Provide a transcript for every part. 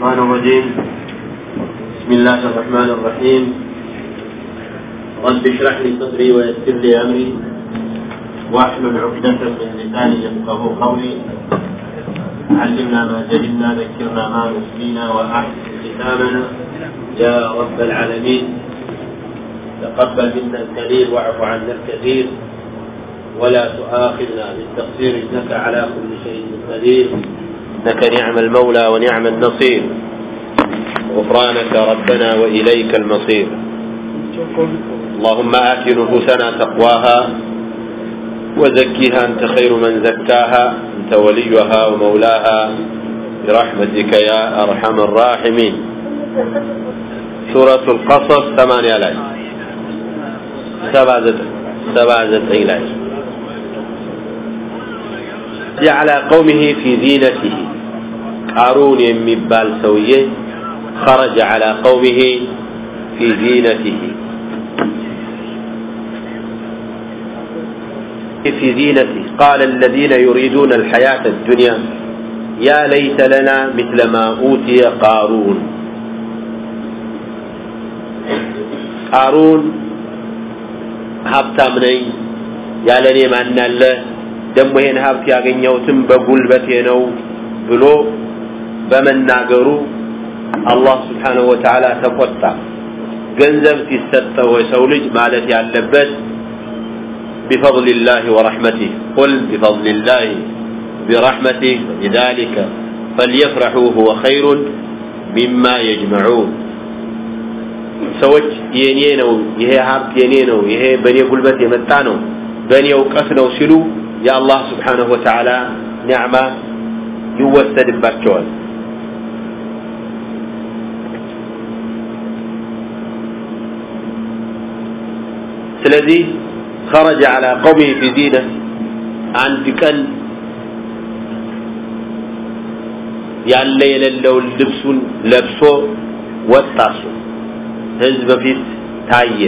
الرحمن الرجيم بسم الله الرحمن الرحيم. رب اشرح لي صدري ويسر لي أمري. واحلل عقدة من لساني يفقه قولي. علمنا ما جهلنا ذكرنا ما نسينا وأحسن ختامنا يا رب العالمين. تقبل منا القليل واعف عنا الكثير. ولا تؤاخذنا بالتقصير إنك على كل شيء قدير. إنك نعم المولى ونعم النصير. غفرانك ربنا وإليك المصير. اللهم آت نفوسنا تقواها وزكها أنت خير من زكاها أنت وليها ومولاها. برحمتك يا أرحم الراحمين. سورة القصص ثمانية لاي سبعة سبعة لاي على قومه في زينته. قارون يمبال سويه خرج على قومه في زينته في زينته قال الذين يريدون الحياة الدنيا يا ليت لنا مثل ما أوتي قارون قارون ሀብታም ነኝ ያለ እኔ ማን አለ ደግሞ ይሄን ሀብት ያገኘሁትም በጉልበቴ ነው ብሎ በመናገሩ አላህ ስብሓንሁ ወተዓላ ተቆጣ ገንዘብ ሲሰጠው የሰው ልጅ ማለት ያለበት بفضل الله ورحمته قل بفضل الله برحمته لذلك فليفرحوا هو خير مما يجمعون ሰዎች የኔ ነው ይሄ ሀብት የኔ ነው ይሄ በእኔ ጉልበት የመጣ ነው በእኔ እውቀት ነው ሲሉ የአላህ ስብሓንሁ ወተዓላ ኒዕማ ይወሰድባቸዋል ስለዚህ خرج على قومه في زينة አንድ ቀን ያለ የሌለውን ልብሱን ለብሶ ወጣ እሱ ህዝብ በፊት ታየ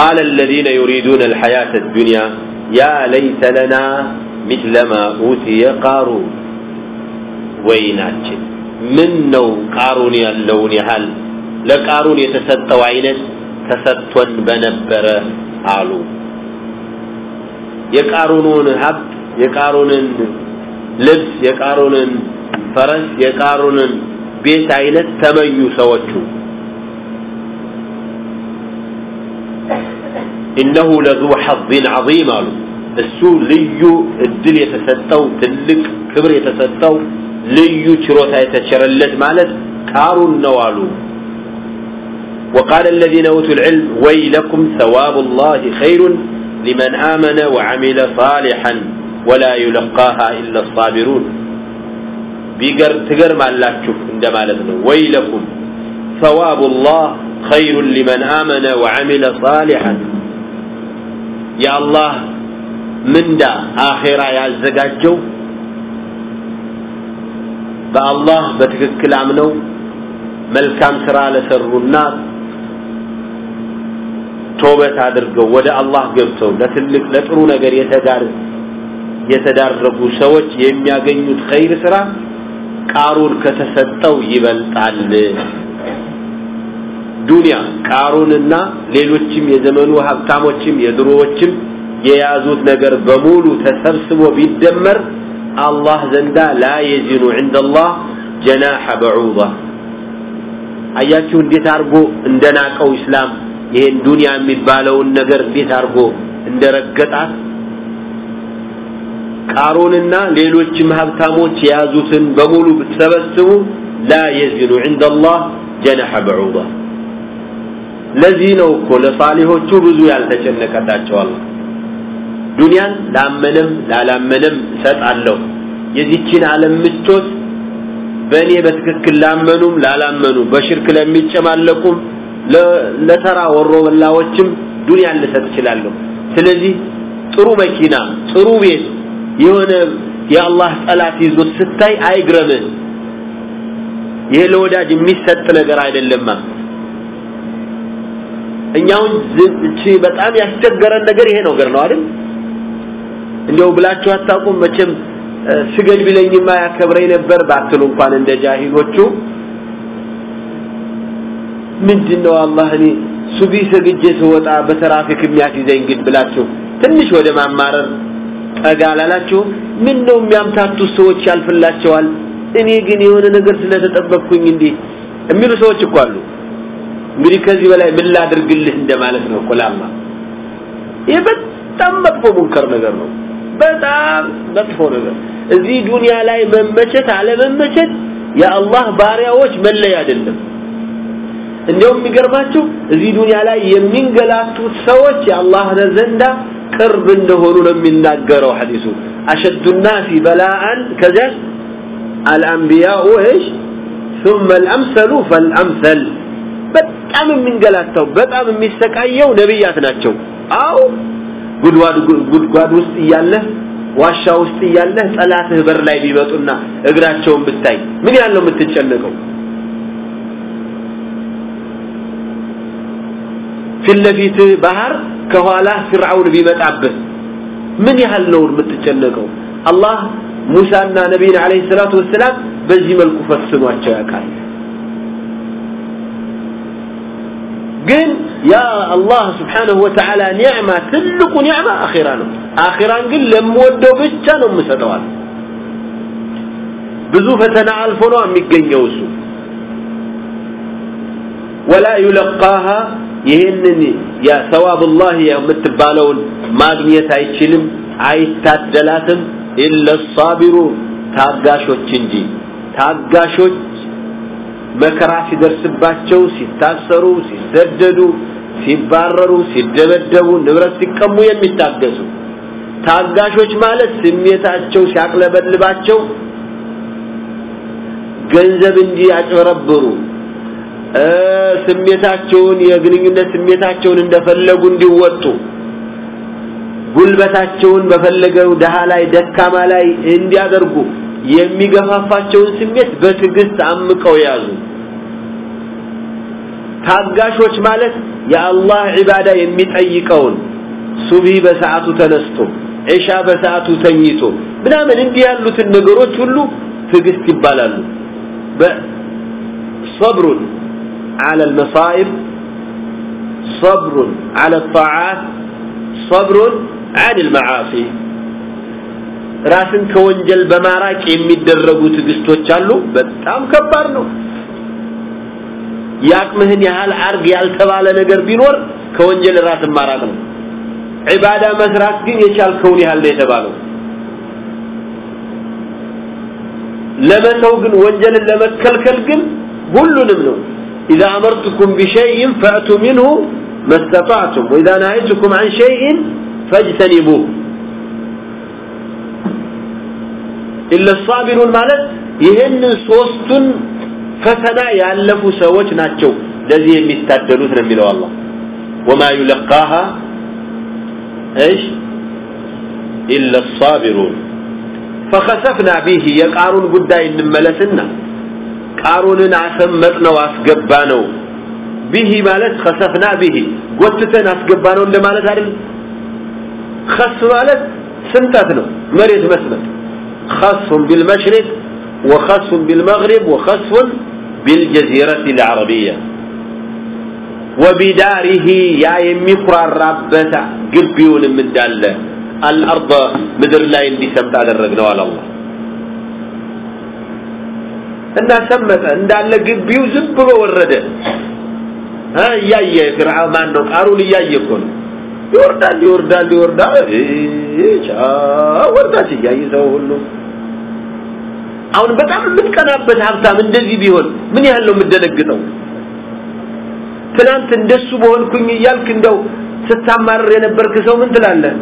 قال الذين يريدون الحياة الدنيا يا ليت لنا مثل ما أوتي قارون ወይናችን ምን ነው ቃሩን ያለውን ያህል ለቃሩን የተሰጠው አይነት ተሰጥቶን በነበረ አሉ። የቃሩንን ሀብት፣ የቃሩንን ልብስ፣ የቃሩንን ፈረስ፣ የቃሩንን ቤት አይነት ተመኙ ሰዎቹ። ኢነሁ ለዙ ሐዝን ዐዚም አሉ። እሱ ልዩ እድል የተሰጠው ትልቅ ክብር የተሰጠው ልዩ ችሮታ የተቸረለት ማለት ቃሩን ነው አሉ። وقال الذين أوتوا العلم ويلكم ثواب الله خير لمن آمن وعمل صالحا ولا يلقاها إلا الصابرون بيقر تقر ما لا تشوف عندما لذنه ويلكم ثواب الله خير لمن آمن وعمل صالحا يا الله من دا آخرة يا الزقاجو በአላህ በትክክል አምነው መልካም ስራ ለሰሩና ቶበት አድርገው ወደ አላህ ገብተው ለትልቅ ለጥሩ ነገር የተዳረጉ ሰዎች የሚያገኙት ኸይር ስራ ቃሩን ከተሰጠው ይበልጣል። ዱንያ ቃሩንና ሌሎችም የዘመኑ ሀብታሞችም የድሮዎችም የያዙት ነገር በሙሉ ተሰብስቦ ቢደመር አላህ ዘንዳ ላ የዚኑ ዕንደ አላህ ጀናሐ በዑዳ አያችሁ እንዴት አድርጎ እንደናቀው ኢስላም ይሄን ዱንያ የሚባለውን ነገር እንዴት አድርጎ እንደረገጣት ቃሩንና ሌሎችም ሀብታሞች የያዙትን በሙሉ ብትሰበስቡ ላ የዚኑ ዕንደ አላህ ጀናሐ በዑዳ ለዚህ ነው እኮ ለሳሊሆቹ ብዙ ያልተጨነቀላቸው አላህ ዱንያን ላመነም ላላመነም እሰጣለሁ። የዚችን ዓለም ምቾት በእኔ በትክክል ላመኑም ላላመኑ በሽርክ ለሚጨማለቁም ለተራ ወሮ በላዎችም ዱንያን ልሰጥ እችላለሁ። ስለዚህ ጥሩ መኪና ጥሩ ቤት የሆነ የአላህ ጠላት ይዞት ስታይ አይግረምህ። ይሄ ለወዳጅ የሚሰጥ ነገር አይደለማ። እኛውን እቺ በጣም ያስቸገረን ነገር ይሄ ነገር ነው አይደል? እንደው ብላችሁ አታውቁም? መቼም ስገድ ቢለኝማ ያከብረኝ ነበር ባትሉ እንኳን እንደ ጃሂሎቹ ምንድነው አላህ እኔ ሱቢ ሰግጄ ስወጣ በትራፊክ የሚያስይዘኝ ግን ብላችሁ ትንሽ ወደ ማማረር ጠጋ ላላችሁ ምን ነው የሚያምታቱ ሰዎች ያልፍላቸዋል? እኔ ግን የሆነ ነገር ስለተጠበቅኩኝ እንዲህ የሚሉ ሰዎች እኮ አሉ። እንግዲህ ከዚህ በላይ ምን ላድርግልህ እንደማለት ነው ቁላማ። ይህ በጣም መጥፎ ሙንከር ነገር ነው። በጣም መጥፎ ነገር። እዚህ ዱንያ ላይ መመቸት አለመመቸት የአላህ ባሪያዎች መለያ አይደለም እንዲያውም የሚገርማችሁ እዚህ ዱንያ ላይ የሚንገላቱት ሰዎች የአላህ ዘንዳ ቅርብ እንደሆኑ ነው የሚናገረው ሐዲሱ አሸዱ الناس بلاء كذا الانبياء ايش ثم الامثل فالامثل በጣም የሚንገላታው በጣም የሚሰቃየው ነብያት ናቸው አው ጉድጓድ ጉድጓድ ውስጥ እያለህ ዋሻ ውስጥ እያለህ ጠላትህ በር ላይ ቢመጡና እግራቸውን ብታይ ምን ያህል ነው የምትጨነቀው ፊት ለፊት ባህር ከኋላ ፍርዓውን ቢመጣብህ ምን ያህል ነው የምትጨነቀው? አላህ ሙሳና ነቢይን አለይሂ ሰላቱ ወሰላም በዚህ መልኩ ፈትኗቸው ያውቃል። ግን ያ አላህ ስብሓንሁ ወተዓላ ኒዕማ ትልቁ ኒዕማ አኺራ ነው። አኺራን ግን ለምወደው ብቻ ነው የምሰጠዋል ብዙ ፈተና አልፎ ነው የሚገኘው እሱ። ወላ ዩለቃሃ ይህንን ሰዋብላህ የምትባለውን ማግኘት አይችልም አይታደላትም። ኢለ ሳቢሩን ታጋሾች እንጂ። ታጋሾች መከራ ሲደርስባቸው ሲታሰሩ ሲሰደዱ ሲባረሩ ሲደበደቡ ንብረት ሲቀሙ የሚታገሱ። ታጋሾች ማለት ስሜታቸው ሲያቅለበልባቸው ገንዘብ እንጂ ያጭበረብሩ ስሜታቸውን የግንኙነት ስሜታቸውን እንደፈለጉ እንዲወጡ ጉልበታቸውን በፈለገው ደሃ ላይ ደካማ ላይ እንዲያደርጉ የሚገፋፋቸውን ስሜት በትዕግስት አምቀው ያዙ። ታጋሾች ማለት የአላህ ኢባዳ የሚጠይቀውን ሱብሂ በሰዓቱ ተነስቶ ዒሻ በሰዓቱ ተኝቶ ምናምን እንዲህ ያሉትን ነገሮች ሁሉ ትዕግስት ይባላሉ። በሰብሩን على المصائب صبر على الطاعات صبر عن المعاصي ራስን ከወንጀል በማራቅ የሚደረጉ ትግስቶች አሉ በጣም ከባድ ነው ያቅምህን ያህል አርግ ያልተባለ ነገር ቢኖር ከወንጀል ራስን ማራቅ ነው ዒባዳ መስራት ግን የቻልከውን ያህል ነው የተባለው ለመተው ግን ወንጀልን ለመከልከል ግን ሁሉንም ነው إذا أمرتكم بشيء فأتوا منه ما استطعتم وإذا نهيتكم عن شيء فاجتنبوه إلا الصابرون ማለት ይህንን ሶስቱን ፈተና ያለፉ ሰዎች ናቸው ለዚህ የሚታደሉት ነው የሚለው አላህ وما يلقاها ايش إلا الصابرون فخسفنا به የቃሩን ጉዳይ እንመለስና ቃሩንን አሰመጥነው አስገባ ነው ቢሂ ማለት ከሰፍና ቢሂ ጎትተን አስገባ ነው እንደማለት አይደል خس ማለት ስንጠት ነው መሬት መስመጥ خص بالمشرق وخص بالمغرب وخص بالجزيرة العربية وبداره يا የሚኩራራበት ግቢውንም እንዳለ الأرض ምድር ላይ እንዲሰምጥ አደረግነው አለ አላህ እና ሰመጠ እንዳለ ግቢው ዝም ብሎ ወረደ እያየ ፍርዓውን ማን ነው ቃሩን እያየ እኮ ነው ይወርዳል ይወርዳል ይወርዳል ወርዳች እያየ ሰው ሁሉ አሁን በጣም የምትቀናበት ሀብታም እንደዚህ ቢሆን ምን ያህል ነው የምደነግጠው ትናንት እንደሱ በሆንኩኝ እያልክ እንደው ስታማርር የነበርክ ሰው ምን ትላለህ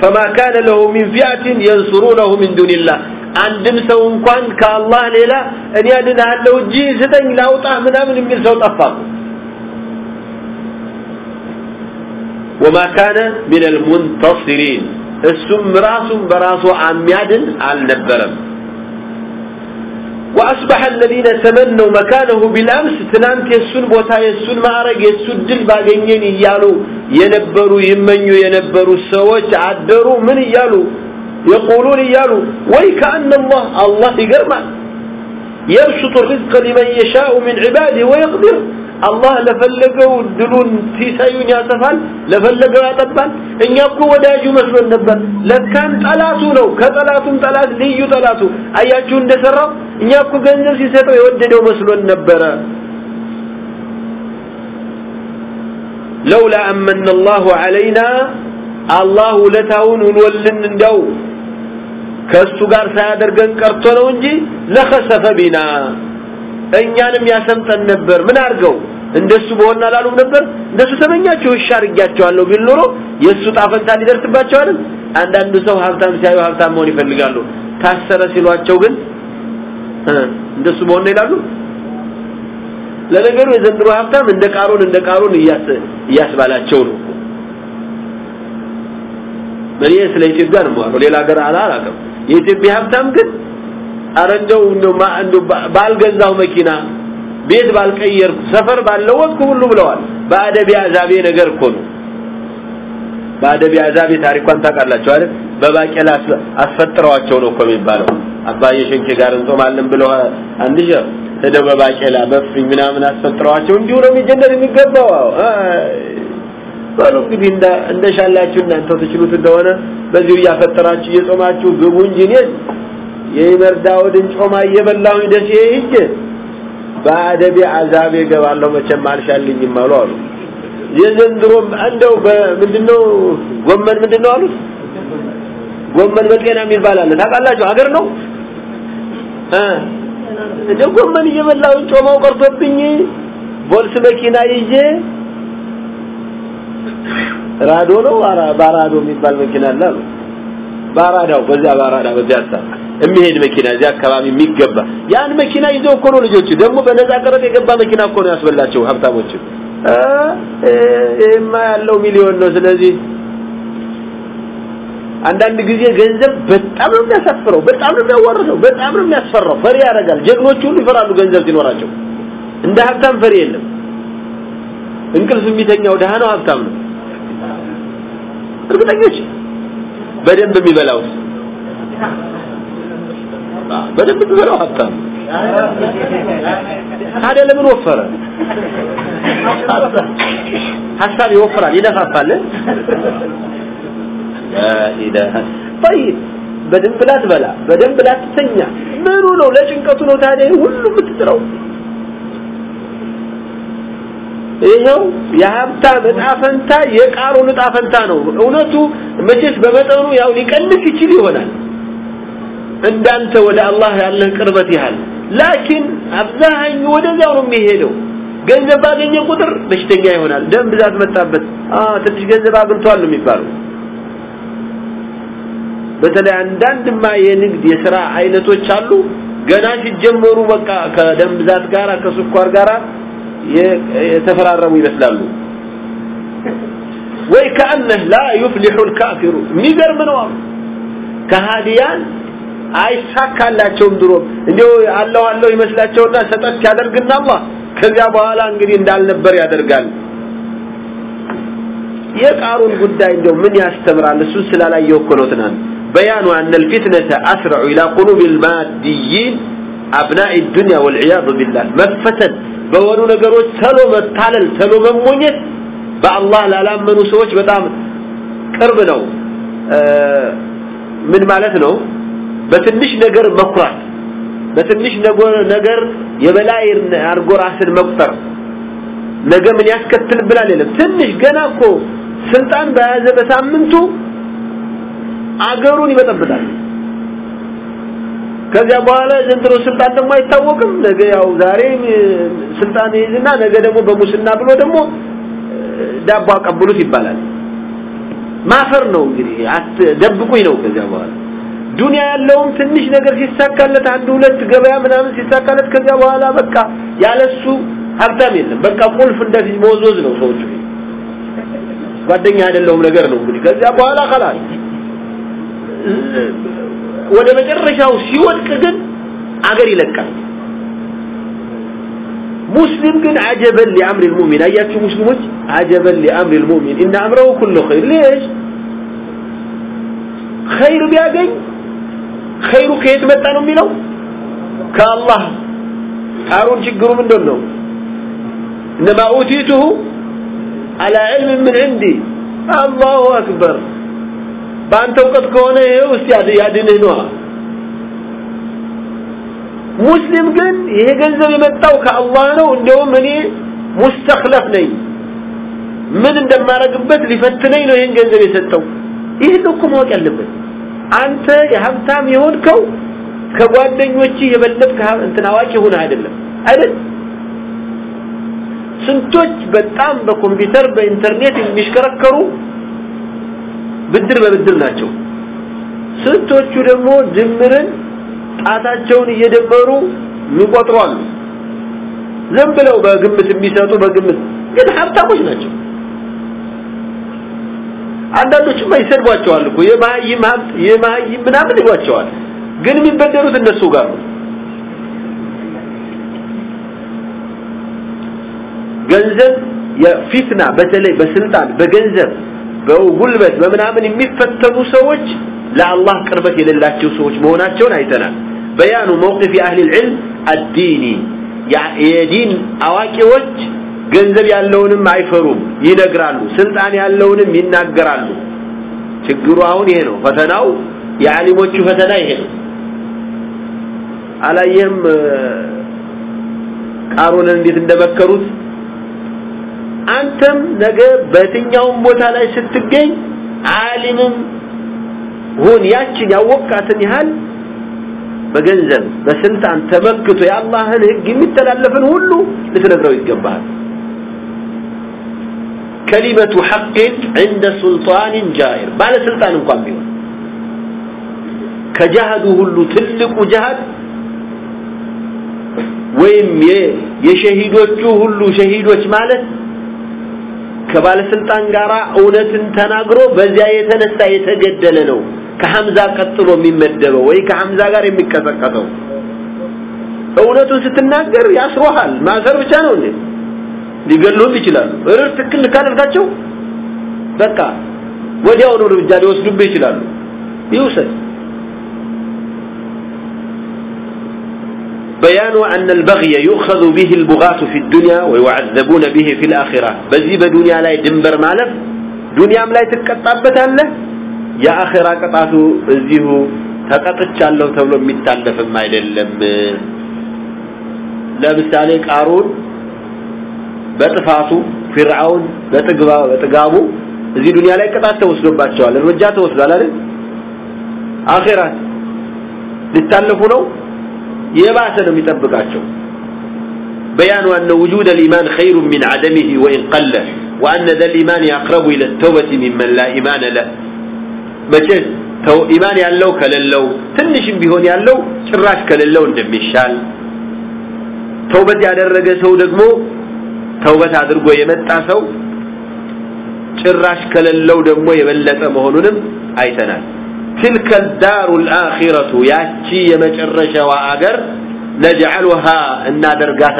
فما كان له من فئة ينصرونه من دون الله አንድም ሰው እንኳን ከአላህ ሌላ እኔ አድንሃለሁ እጅ ስጠኝ ላውጣ ምናምን የሚል ሰው ጠፋ وما كان من المنتصرين እሱም ራሱም በራሱ አሚያድን አልነበረም وأصبح الذين تمنوا مكانه بالأمس تنانت يسون بوتا يسون معرق يسون دل باقينين إيالو ينبروا يمنوا ينبروا السوات عدروا من إيالو يقولون يالو ويكأن الله الله يقرمع يرشط الرزق لمن يشاء من عباده ويقدر. الله لفلقوا دلون تيسايون ياتفال لفلقوا ياتفال إن يبقوا وداجوا مسلوا النبال لكان تلاتوا لو كتلاتهم تلات ليو تلاتوا أياتوا دسرا إن يبقوا قنزل سيساتوا يوددوا مسلوا النبال لولا أمن الله علينا الله لتهون ولن دو ከሱ ጋር ሳያደርገን ቀርቶ ነው እንጂ ለኸሰፈ ቢና። እኛንም ያሰምጠን ነበር። ምን አድርገው? እንደሱ በሆነ አላሉም ነበር? እንደሱ ተመኛቸው እሺ አድርጊያቸዋለሁ ቢል ኖሮ የእሱ ጣፈንታ ሊደርስባቸው አንዳንዱ ሰው ሀብታም ሲያዩ ሀብታም መሆን ይፈልጋሉ። ታሰረ ሲሏቸው ግን እንደሱ መሆን ይላሉ። ለነገሩ የዘንድሮ ሀብታም እንደ ቃሩን እንደ ቃሩን እያስባላቸው ነው። እኔ ስለ ኢትዮጵያ ነው ሌላ ሀገር አላውቅም የኢትዮጵያ ሀብታም ግን ኧረ እንደው ባልገዛው መኪና ቤት ባልቀየርኩ ሰፈር ባለወጥኩ ሁሉ ብለዋል። በአደቢ አዛቤ ነገር እኮ ነው። በአደቢ አዛቤ ታሪኳን ታውቃላችሁ አይደል? በባቄላ አስፈጥረዋቸው ነው እኮ የሚባለው። አባዬ ሸንኬ ጋር እንጾማለን ብለው አንድ ሄደው በባቄላ በፍኝ ምናምን አስፈጥረዋቸው እንዲሁ ነው የሚጀነር የሚገባው በሉ እንግዲህ እንደሻላችሁ እናንተው ትችሉት እንደሆነ በዚሁ እያፈጠራችሁ እየጾማችሁ ግቡ እንጂ እኔ የመርዳውድን ጮማ እየበላሁኝ ደሴ ሂጅ በአደቤ አዛቤ እገባለሁ መቼም አልሻልኝም አሉ አሉ። የዘንድሮም እንደው ምንድነው ጎመን ምንድነው አሉት? ጎመን በጤና የሚባል አለ። ታውቃላችሁ ሀገር ነው? እንደ ጎመን እየበላሁ ጮማው ቀርቶብኝ ቦልስ መኪና ይዤ ራዶ ነው? ባራዶ የሚባል መኪና አለ አሉ። ባራዳው በዚያ ባራዳ ሳ የሚሄድ መኪና እዚያ አካባቢ የሚገባ ያን መኪና ይዘው እኮ ነው ልጆቹ። ደግሞ በነፃ ቀረጥ የገባ መኪና እኮ ነው ያስበላቸው ሀብታሞች ይሄማ ያለው ሚሊዮን ነው። ስለዚህ አንዳንድ ጊዜ ገንዘብ በጣም ነው የሚያሳፍረው በጣም ነው የሚያዋርደው በጣም ነው የሚያስፈራው። ፈሪ ያደርጋል። ጀግኖች ሁሉ ይፈራሉ ገንዘብ ሲኖራቸው። እንደ ሀብታም ፈሪ የለም እንቅልፍ የሚተኛው ደሃ ነው ሀብታም ነው እርግጠኞች በደንብ የሚበላው በደንብ የሚበላው ሀብታም ታዲያ ለምን ወፈረ ሀሳብ ይወፍራል ይነፋፋል ኢላህ طيب በደንብ ላትበላ በደንብ ላትተኛ ምኑ ነው ለጭንቀቱ ነው ታዲያ ሁሉ የምትጥረው ይሄው የሀብታም እጣ ፈንታ የቃሩን ፈንታ ነው። እውነቱ መቼስ በመጠኑ ያው ሊቀንስ ይችል ይሆናል። እንዳንተ ወደ አላህ ያለህ ቅርበት ያህል። ላኪን አብዛኛው ወደዚያው ነው የሚሄደው። ገንዘብ ባገኘ ቁጥር በሽተኛ ይሆናል። ደም ብዛት መጣበት። አ ትንሽ ገንዘብ አግኝቷል ነው የሚባለው። በተለይ አንዳንድማ የንግድ የሥራ አይነቶች አሉ። ገና ሲጀመሩ በቃ ከደም ብዛት ጋራ ከስኳር ጋራ የተፈራረሙ ይመስላሉ። ወይ ከአነህ ላ ዩፍሊሑ ልካፊሩ የሚገርም ነው አሉ። ከሃዲያን አይሳካላቸውም ድሮ። እንዲሁ አለሁ አለሁ ይመስላቸውና ሰጠት ያደርግና አላህ ከዚያ በኋላ እንግዲህ እንዳልነበር ያደርጋል። የቃሩን ጉዳይ እንደው ምን ያስተምራል? እሱ ስላላየው እኮ ነው ትናንት። በያኑ አነ ልፊትነተ አስረዑ ኢላ ቁሉብ ልማድይን አብናኢ ዱንያ ወልዒያዱ ቢላህ መፈተን በሆኑ ነገሮች ተሎ መታለል ተሎ መሞኘት በአላህ ላላመኑ ሰዎች በጣም ቅርብ ነው። ምን ማለት ነው? በትንሽ ነገር መኩራት በትንሽ ነገር የበላይ አድርጎ ራስን መቁጠር። ነገ ምን ያስከትልብናል የለም። ትንሽ ገና እኮ ስልጣን በያዘ በሳምንቱ አገሩን ይበጠብጣል። ከዚያ በኋላ ዘንድሮ ስልጣን ደግሞ አይታወቅም ነገ ያው ዛሬ ስልጣን ይዝና ነገ ደግሞ በሙስና ብሎ ደግሞ ዳቦ አቀብሉት ይባላል ማፈር ነው እንግዲህ ደብቁኝ ነው ከዚያ በኋላ ዱንያ ያለውም ትንሽ ነገር ሲሳካለት አንድ ሁለት ገበያ ምናምን ሲሳካለት ከዚያ በኋላ በቃ ያለሱ ሀብታም የለም በቃ ቁልፍ እንደዚህ መወዝወዝ ነው ሰዎቹ ጓደኛ አይደለውም ነገር ነው እንግዲህ ከዚያ በኋላ خلاص ወደ መጨረሻው ሲወድቅ ግን አገር ይለቃል ሙስሊም ግን አጀበን ሊአምር ልሙእሚን አያችሁ ሙስሊሞች አጀበን ሊአምር ልሙእሚን እና አምረው ኩሉ ኸይር ልሽ ኸይር ቢያገኝ ኸይሩ ከየት መጣ ነው የሚለው ከአላህ አሮን ችግሩ ምንድን ነው እነማ ኡቲቱሁ አላ ዕልም ምን ዕንዲ አላሁ አክበር በአንተ እውቀት ከሆነ ይሄው እስቲ ያድንህ ነዋ ሙስሊም ግን ይሄ ገንዘብ የመጣው ከአላህ ነው። እንደውም እኔ ሙስተክለፍ ነኝ። ምን እንደማረግበት ሊፈትነኝ ነው ይሄን ገንዘብ የሰጠው። ይህን እኮ ማወቅ ያለበት። አንተ የሀብታም የሆንከው ከጓደኞች የበለጥክ እንትን አዋቂ ሆነ አይደለም። አይደል? ስንቶች በጣም በኮምፒውተር በኢንተርኔት የሚሽከረከሩ ብድር በብድር ናቸው። ስንቶቹ ደግሞ ድምርን ጣታቸውን እየደመሩ የሚቆጥሩ አሉ ዝም ብለው በግምት የሚሰጡ በግምት ግን ሀብታሞች ናቸው። አንዳንዶችማ ይሰድቧቸዋል እኮ። የማህይም ሀብት የማህይም ምናምን ይሏቸዋል። ግን የሚበደሩት እነሱ ጋር ነው። ገንዘብ የፊትና በተለይ በስልጣን በገንዘብ በጉልበት በምናምን የሚፈተኑ ሰዎች ለአላህ ቅርበት የሌላቸው ሰዎች መሆናቸውን አይተናል። በያኑ መውቅፍ የአህል ልዕልም አዲኒ የዲን አዋቂዎች ገንዘብ ያለውንም አይፈሩም ይነግራሉ ስልጣን ያለውንም ይናገራሉ። ችግሩ አሁን ይሄ ነው። ፈተናው የዓሊሞቹ ፈተና ይሄ ነው። አላየህም? ቃሩንን እንዴት እንደመከሩት አንተም ነገ በየትኛውም ቦታ ላይ ስትገኝ ዓሊምም ሁን ያችን ያወቃትን ያህል በገንዘብ በስልጣን ተመክቶ የአላህን ህግ የሚተላለፍን ሁሉ ልትነግረው ይገባል ከሊመቱ ሐቅን ዕንደ ሱልጣንን ጃኢር ባለስልጣን እንኳን ቢሆን ከጃሃዱ ሁሉ ትልቁ ጃሃድ ወይም የሸሂዶቹ ሁሉ ሸሂዶች ማለት ከባለስልጣን ጋር እውነትን ተናግሮ በዚያ የተነሳ የተገደለ ነው። ከሐምዛ ቀጥሎ የሚመደበው ወይ ከሐምዛ ጋር የሚቀሰቀሰው? እውነቱን ስትናገር ያስሮሃል። ማሰር ብቻ ነው እንዴ? ሊገሉም ይችላሉ። እርር ትክክል ካደርጋቸው በቃ ወዲያውኑ እርምጃ ሊወስዱብህ ይችላሉ። ይውሰድ በያኑ አነ አልበግየ ዩእኸዙ ቢህ አልቡጋቱ ፊ ዱንያ ወዩዐዘቡነ ቢህ ፊ ልአኺራ በዚህ በዱንያ ላይ ድንበር ማለፍ ዱንያም ላይ ትቀጣበታለህ የአኺራ ቅጣቱ እዚሁ ተቀጥቻለሁ ተብሎ የሚታለፍም አይደለም ለምሳሌ ቃሩን በጥፋቱ ፊርዓውን በጥጋቡ እዚህ ዱንያ ላይ ቅጣት ተወስዶባቸዋል እርምጃ ተወስዷል አይደል አኺራት ሊታለፉ ነው የባሰ ነው የሚጠብቃቸው بيان أن وجود الإيمان خير من عدمه وإن قل وأن ذا الإيمان أقرب إلى التوبة ممن لا إيمان له መቼስ ተው ኢማን ያለው ከሌለው ትንሽም ቢሆን ያለው ጭራሽ ከሌለው እንደሚሻል ተውበት ያደረገ ሰው ደግሞ ተውበት አድርጎ የመጣ ሰው ጭራሽ ከሌለው ደግሞ የበለጠ መሆኑንም አይተናል تلك الدار الآخرة ياتي يمجرش وآقر نجعلها إنا درقات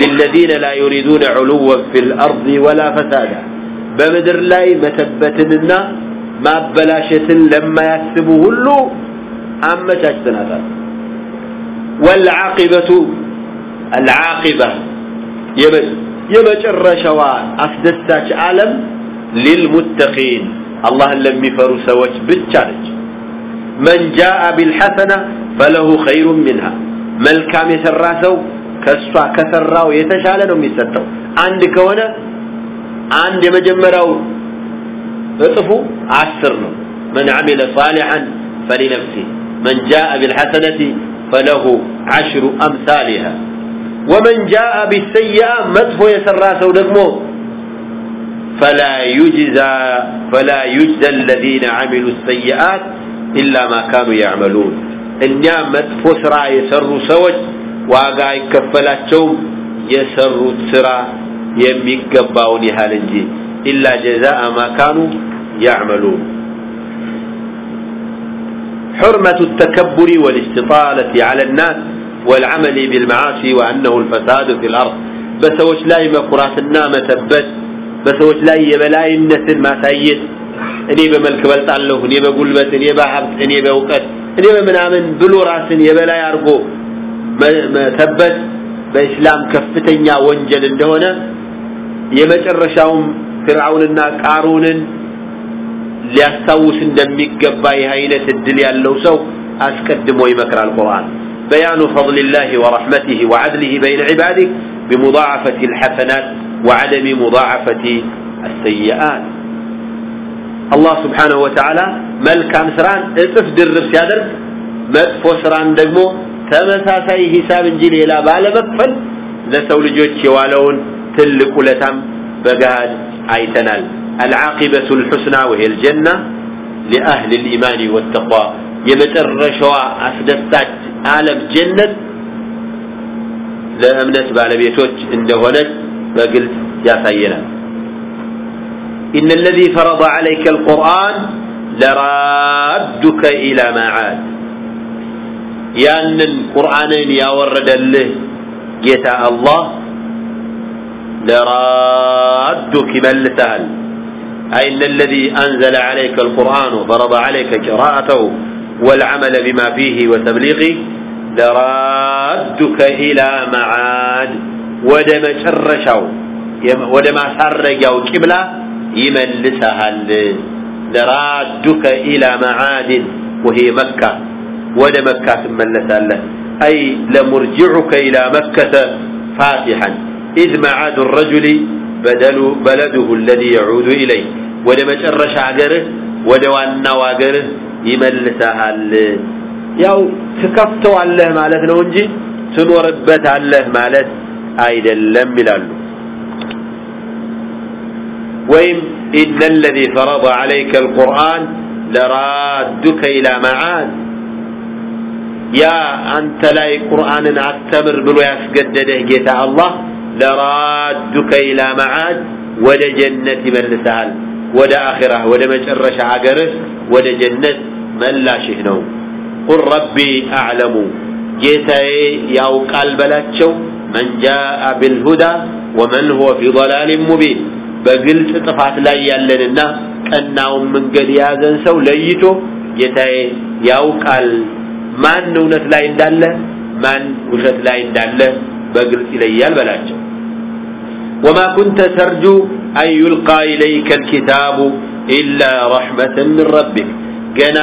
للذين لا يريدون علوا في الأرض ولا فسادا. بمدر لاي متبتننا ما بلاشة لما يكسبه له أما تجتناتا والعاقبة العاقبة يمجرش وأسدستاش عالم للمتقين. الله لم يفروا سوج بالتشالج من جاء بالحسنة فله خير منها መልካም የሰራ ሰው ከሷ ከሰራው የተሻለ ነው የሚሰጠው አንድ ከሆነ አንድ የመጀመሪያው እጥፉ አስር ነው من عمل صالحا فلنفسه من جاء بالحسنة فله عشر أمثالها ومن جاء بالسيئة مدفو يسرى سو دقمو فلا يجزى فلا يجزى الذين عملوا السيئات إلا ما كانوا يعملون. إن النعمة فسرع يسر سوج واقع يكفلاتهم يسر سرع يميقباون هالنجي إلا جزاء ما كانوا يعملون. حرمة التكبر والاستطالة على الناس والعمل بالمعاصي وأنه الفساد في الأرض. بس وش لا النامة مثبت በሰዎች ላይ የበላይነትን ማሳየት እኔ በመልክ በልጣለሁ እኔ በጉልበት እኔ በሀብት እኔ በእውቀት እኔ በምናምን ብሎ ራስን የበላይ አድርጎ መተበት በእስላም ከፍተኛ ወንጀል እንደሆነ የመጨረሻውም ፍርዓውንና ቃሩንን ሊያስታውስ እንደሚገባ ይህ አይነት እድል ያለው ሰው አስቀድሞ ይመክራል ቁርአን بيان فضل الله ورحمته وعدله بين عباده بمضاعفة الحسنات وعدم مضاعفة السيئات الله سبحانه وتعالى መልካም ስራን እጥፍ ድርብ ሲያደርግ መጥፎ ስራን ደግሞ ተመሳሳይ ሂሳብ እንጂ ሌላ ባለመክፈል ለሰው ልጆች የዋለውን ትልቅ ውለታም በገሃድ አይተናል العاقبة الحسنى وهي الجنة لأهل الإيمان والتقوى የመጨረሻዋ አስደሳች ዓለም ጀነት ለእምነት ባለቤቶች እንደሆነች በግልጽ ያሳየናል إن الذي فرض عليك القرآن لرادك إلى معاد ያንን ቁርአንን ያወረደልህ ጌታ አላህ ለራዱክ ይመልሰሃል أي إن الذي أنزل عليك القرآن وفرض عليك قراءته والعمل بما فيه وتبليغه لرادك إلى معاد ወደ መጨረሻው ወደ ማሳረጊያው ቂብላ ይመልሰሃል لرادك إلى معاد وهي مكة ወደ መካ ትመለሳለህ أي لمرجعك إلى مكة فاتحا إذ معاد الرجل بلده بلده الذي يعود إليه ወደ መጨረሻ ሀገርህ ወደ ዋናው ሀገርህ ይመልሰሃል ያው ትከፍተዋለህ ማለት ነው እንጂ ትኖርበታለህ ማለት አይደለም ይላሉ። ወይም إن الذي فرض عليك القرآن لرادك إلى معاد يا أنت لا قرآن أستمر بلو يسجدده جيت الله لرادك إلى معاد ولا جنة ملسهل ولا آخرة ولا مجرش عقرش ولا جنة ملاشهنه قل ربي أعلم جيتاي يا قلب لا من جاء بالهدى ومن هو في ضلال مبين በግልጽ ጥፋት ላይ ያለንና ቀናውን መንገድ የያዘን ሰው ለይቶ ጌታዬ ያውቃል ማን እውነት ላይ እንዳለ ማን ውሸት ላይ እንዳለ በግልጽ ይለያል በላቸው وما كنت ترجو أن يلقى إليك الكتاب إلا رحمة من ربك ገና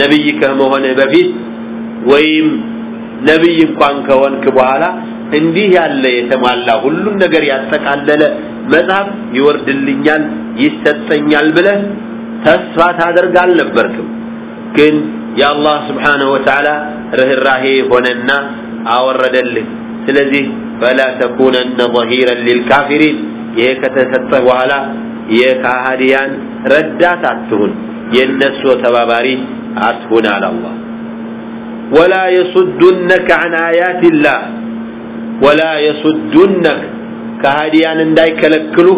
ነብይ ከመሆንህ በፊት ወይም ነብይ እንኳን ከሆንክ በኋላ እንዲህ ያለ የተሟላ ሁሉን ነገር ያጠቃለለ መጽሐፍ ይወርድልኛል ይሰጠኛል ብለህ ተስፋ ታደርግ አልነበርክም። ግን የአላህ ስብሓንሁ ወተዓላ ርኅራሄ ሆነና አወረደልህ። ስለዚህ ፈላ ተኩነነ ظሂረን ሊልካፊሪን ይሄ ከተሰጠህ በኋላ የካሃዲያን ረዳት አትሁን የነሱ ተባባሪ አትሁን አለ ولا يصدنك عن آيات الله ولا يصدنك كهديان انداي كلكلو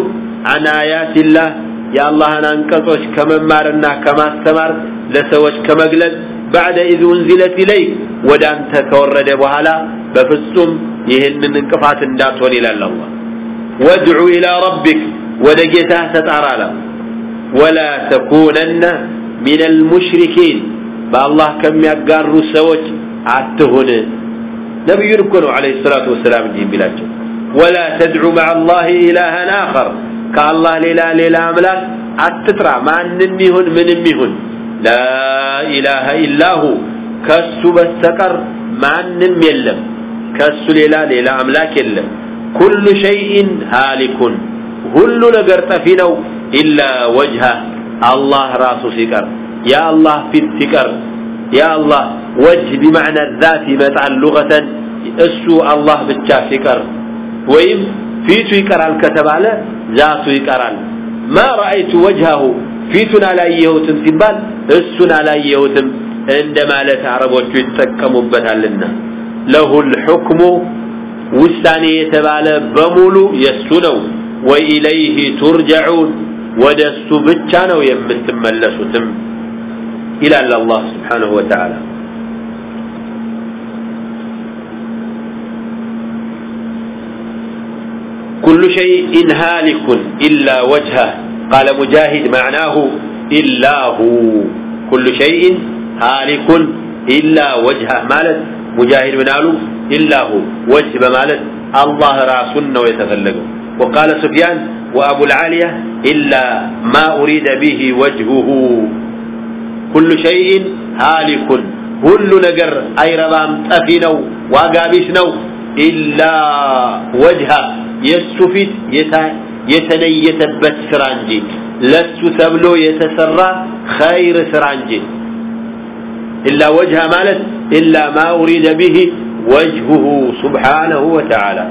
عن آيات الله يا الله أنا أنكسوش كممارنا كما استمر لسوش كمقلد بعد إذ أنزلت إليك ودان تكورد بهلا بفسم يهن من انقفات انداتون إلى الله وادع إلى ربك ودقيتها تتعرى ولا تكونن من المشركين በአላህ ከሚያጋሩ ሰዎች አትሁን። ነቢዩን እኮ ነው አለይሂ ሰላቱ ወሰላም እንዲህ የሚላቸው ወላ ተድዑ መዓ አላህ ኢላሃን አኸር ከአላህ ሌላ ሌላ አምላክ አትጥራ ማንም ይሁን ምንም ይሁን። ላ إله إلا هو ከሱ በስተቀር ማንም የለም ከሱ ሌላ ሌላ አምላክ የለም። كل شيء هالك ሁሉ ነገር ጠፊ ነው إلا وجهه አላህ ራሱ ሲቀር። የአላህ ፊት ሲቀር የአላህ وجه بمعنى ذات ይመጣል لغة እሱ አላህ ብቻ ሲቀር። ወይም ፊቱ ይቀራል ከተባለ ዛቱ ይቀራል። ማ ረአይቱ ወጅሃሁ ፊቱን አላየሁትም ሲባል እሱን አላየሁትም እንደ ማለት አረቦቹ ይጠቀሙበታልና። ለሁል ሑክሙ ውሳኔ የተባለ በሙሉ የሱ ነው። ወኢለይህ ቱርጀዑን ወደ እሱ ብቻ ነው የምትመለሱትም إلى الله سبحانه وتعالى. كل شيء هالك إلا وجهه. قال مجاهد معناه إلا هو. كل شيء هالك إلا وجهه. مالت مجاهد منالو إلا هو. وجه بمالت الله راسن ويتفلقه وقال سفيان وأبو العالية إلا ما أريد به وجهه. كل شيء هالك. كل نجر أي ربام تفينو وقابسنو إلا وجه يستفيد يتني يتبت سرانجي. لست ثبلو يتسرى خير سرانجي. إلا وجه مالت إلا ما أريد به وجهه سبحانه وتعالى.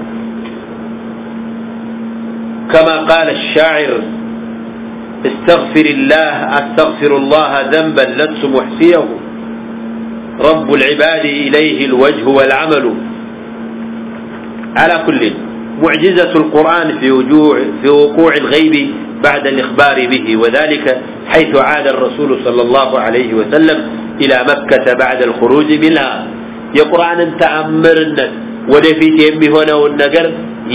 كما قال الشاعر استغفر الله استغفر الله ذنبا لست محسيه رب العباد إليه الوجه والعمل على كل معجزة القرآن في وجوع في وقوع الغيب بعد الإخبار به وذلك حيث عاد الرسول صلى الله عليه وسلم إلى مكة بعد الخروج منها የቁርአንን ተአምርነት ወደፊት የሚሆነውን ነገር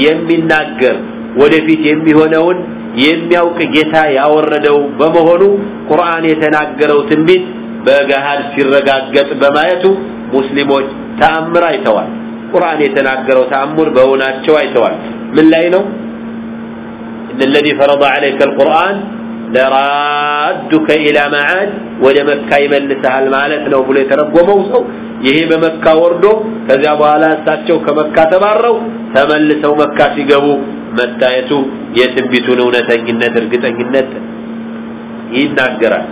የሚናገር ወደፊት የሚሆነውን የሚያውቅ ጌታ ያወረደው በመሆኑ ቁርአን የተናገረው ትንቢት በገሃድ ሲረጋገጥ በማየቱ ሙስሊሞች ተአምር አይተዋል። ቁርአን የተናገረው ተአምር በእውናቸው አይተዋል። ምን ላይ ነው? إن الذي فرض عليك القرآن ለራዱከ ኢላ መዓድ ወደ መካ ይመልሰሃል ማለት ነው ብሎ የተረጎመው ሰው ይሄ በመካ ወርዶ ከዚያ በኋላ እሳቸው ከመካ ተባረው ተመልሰው መካ ሲገቡ መታየቱ የትንቢቱን እውነተኝነት እርግጠኝነት ይናገራል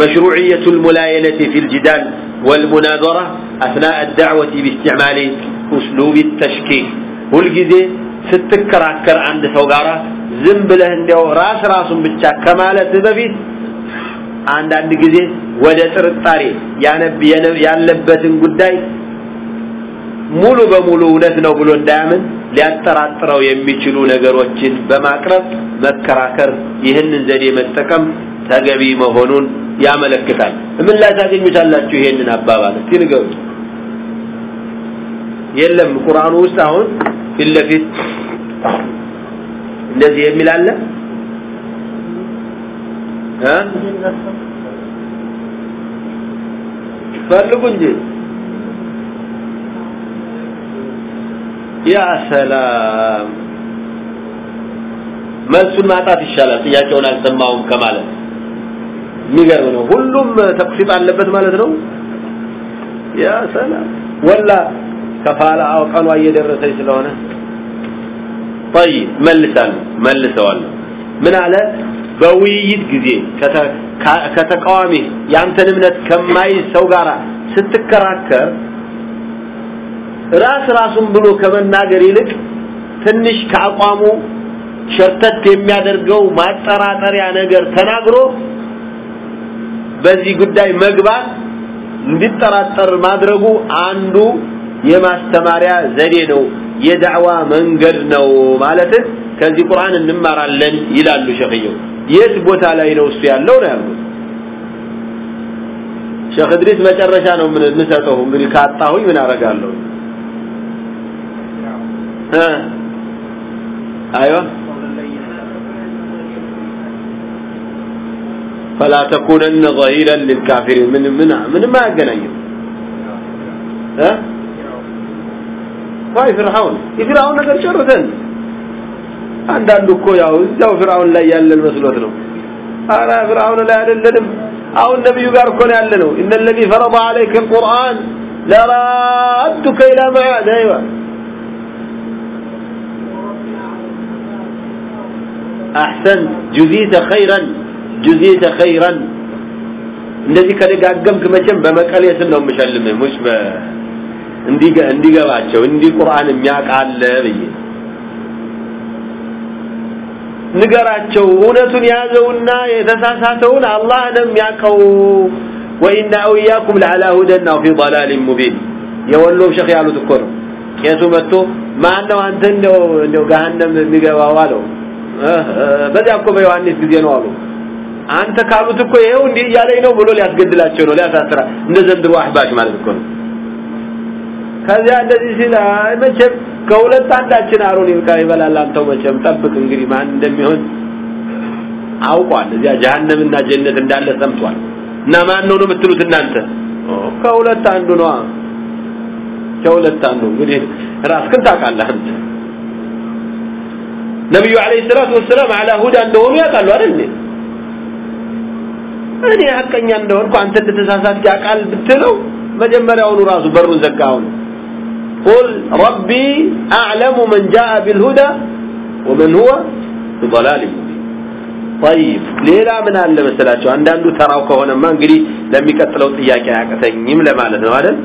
مشروعية الملاينة في الجدال والمناظرة أثناء الدعوة باستعمال أسلوب التشكيك ሁልጊዜ ስትከራከር አንድ ሰው ጋራ ዝም ብለህ እንዲያው ራስ ራሱን ብቻ ከማለት በፊት አንዳንድ ጊዜ ወደ ጥርጣሬ ያለበትን ጉዳይ ሙሉ በሙሉ እውነት ነው ብሎ እንዳያምን ሊያጠራጥረው የሚችሉ ነገሮችን በማቅረብ መከራከር ይህንን ዘዴ መጠቀም ተገቢ መሆኑን ያመለክታል። ምን ታገኙታላችሁ ይሄንን አባባል? እስቲ የለም ቁርአኑ ውስጥ አሁን ፊት ለፊት እንደዚህ የሚል አለ እ ፈልጉ እንጂ ያ ሰላም መልሱን ማጣት ይሻላል ጥያቄውን አልሰማውም ከማለት የሚገርም ነው ሁሉም ተቅሲጥ አለበት ማለት ነው ያ ሰላም ወላ ከፋላ ቀኗ እየደረሰች ስለሆነ طيب መልሳለሁ መልሰዋለሁ ምን አለ በውይይት ጊዜ ከተቃዋሚ ያንተን እምነት ከማይ ሰው ጋር ስትከራከር ራስ ራሱን ብሎ ከመናገር ይልቅ ትንሽ ከአቋሙ ሸርተት የሚያደርገው ማጠራጠሪያ ነገር ተናግሮ በዚህ ጉዳይ መግባት እንዲጠራጠር ማድረጉ አንዱ የማስተማሪያ ዘዴ ነው የዳዕዋ መንገድ ነው ማለት ከዚህ ቁርአን እንማራለን ይላሉ ሸኽየው የት ቦታ ላይ ነው እሱ ያለው ነው ያሉት? ሸኽ እድሪስ መጨረሻ ነው ምን እንሰጠው እንግዲህ ካጣሁኝ ምን አረጋለሁ እ አይዋ فلا تكونن ظهيرا للكافرين من من من ما ያገናኘው እ ዋይ ፍርዓውን የፍርዓውን ነገር ጨርሰን አንዳንዱ እኮ ያው እዛው ፍርዓውን ላይ ያለን መስሎት ነው አረ ፍርዓውን ላይ አይደለንም አሁን ነብዩ ጋር እኮ ነው ያለ ነው ان الذي فرض عليك القرآن لرادك الى معاد ايوه አሕሰንት ጁዚተ ኸይረን ጁዚተ ኸይረን። እንደዚህ ከደጋገምክ መቼም በመቀሌ ነው የምሸልምህ። ሙሽ እንዲገባቸው እንዲህ ቁርአን የሚያውቃለ ብዬ ንገራቸው። እውነቱን የያዘውና የተሳሳተውን አላህ ነው የሚያውቀው። ወኢና እውያኩም ለዓላ ሁደን ፊ ضላሊን ሙቢን። የወሎ ሸህ ያሉት እኮ ነው። ቄሱ መጥቶ ማን ነው አንተ እንደው እንደው ገሃነም የሚገባው አለው። በዚያ እኮ በዮሐንስ ጊዜ ነው አሉ። አንተ ካሉት እኮ ይሄው እንዲህ እያለኝ ነው ብሎ ሊያስገድላቸው ነው ሊያሳስራ። እንደ ዘንድሮ አህባሽ ማለት እኮ ነው። ከዚያ እንደዚህ ሲል መቼም ከሁለት አንዳችን አሮን ይብቃ ይበላል አንተው መቼም። ጠብቅ እንግዲህ ማን እንደሚሆን አውቋል። እዚያ ጀሃነምና ጀነት እንዳለ ሰምቷል። እና ማን ነው ነው የምትሉት እናንተ? ከሁለት አንዱ ነው ከሁለት አንዱ እንግዲህ ራስህን ታውቃለህ አንተ ነብዩ አለይሂ ሰላቱ ወሰላም አላ ሁዳ እንደሆኑ ያውቃሉ አይደል እኔ ሐቀኛ እንደሆንኩ አንተ እንደተሳሳትክ ያውቃል ብትለው መጀመሪያውኑ ራሱ በሩን ዘጋው ነው قل ربي أعلم من جاء بالهدى ومن هو بضلال مبين طيب ሌላ ምን አለ መሰላቸው አንዳንዱ ተራው ከሆነማ እንግዲህ ለሚቀጥለው ጥያቄ አያቀተኝም ለማለት ነው አይደል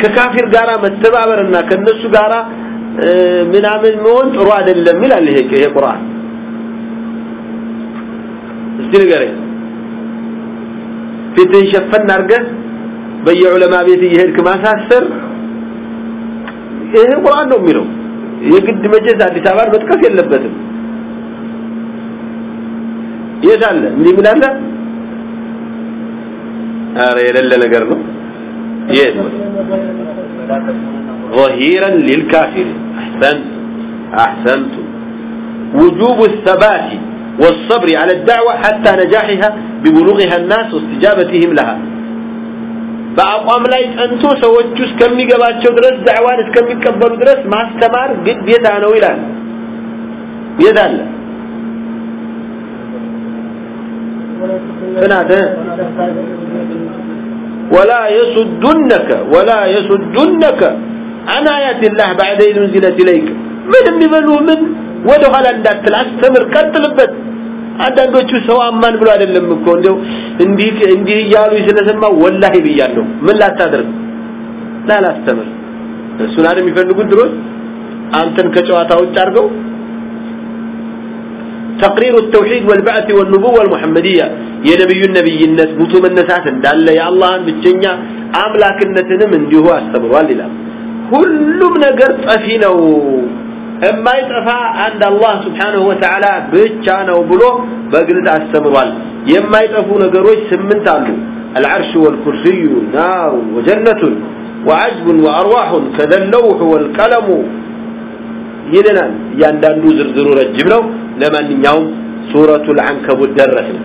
ከካፊር ጋራ መተባበርና ከነሱ ጋራ ምናምን መሆን ጥሩ አይደለም ይላል ይሄ ይሄ ቁርአን። እስቲ ንገረኝ። ፊትን ሸፈን አድርገህ በየዑለማ ቤት እየሄድክ ማሳሰር ይሄ ቁርአን ነው የሚለው። የግድ መቼስ አዲስ አበባን መጥቀስ የለበትም። የት አለ? ምን አለ? ኧረ የሌለ ነገር ነው። የት ظهيرا للكافر أحسنت أحسنت وجوب الثبات والصبر على الدعوة حتى نجاحها ببلوغها الناس واستجابتهم لها በአቋም ላይ ጸንቶ ሰዎች እስከሚገባቸው ድረስ ዳዕዋን እስከሚቀበሉ ድረስ ማስተማር ግዴታ ነው ይላል የት አለ ጽናት ولا يصدنك ولا يصدنك عن آيات الله بعد إذ أنزلت إليك من የሚበሉ ምን ወደ ኋላ እንዳትል አስተምር ቀጥልበት አንዳንዶቹ ሰው አማን ብሎ አይደለም እኮ እንደው እንዲህ እንዲህ እያሉ ስለሰማ ወላሂ ብያለሁ ምን ላታደርግ ላላስተምር እሱን አይደል የሚፈልጉት ድሮስ አንተን ከጨዋታ ውጭ አድርገው تقرير التوحيد والبعث والنبوة المحمدية يا نبي النبي الناس موتو من نسات دال يا الله بتشنيا አምላክነትንም እንዲሁ አስተምሯል ይላል ሁሉም ነገር ጠፊ ነው የማይጠፋ አንድ አላህ Subhanahu Wa Ta'ala ብቻ ነው ብሎ በግልጽ አስተምሯል የማይጠፉ ነገሮች ስምንት አሉ العرش والكرسي نار وجنة وعجب وأرواح كذا اللوح والقلم ይለናል እያንዳንዱ ዝርዝሩ ረጅም ነው ለማንኛውም ሱረቱል አንከቡት ደረስን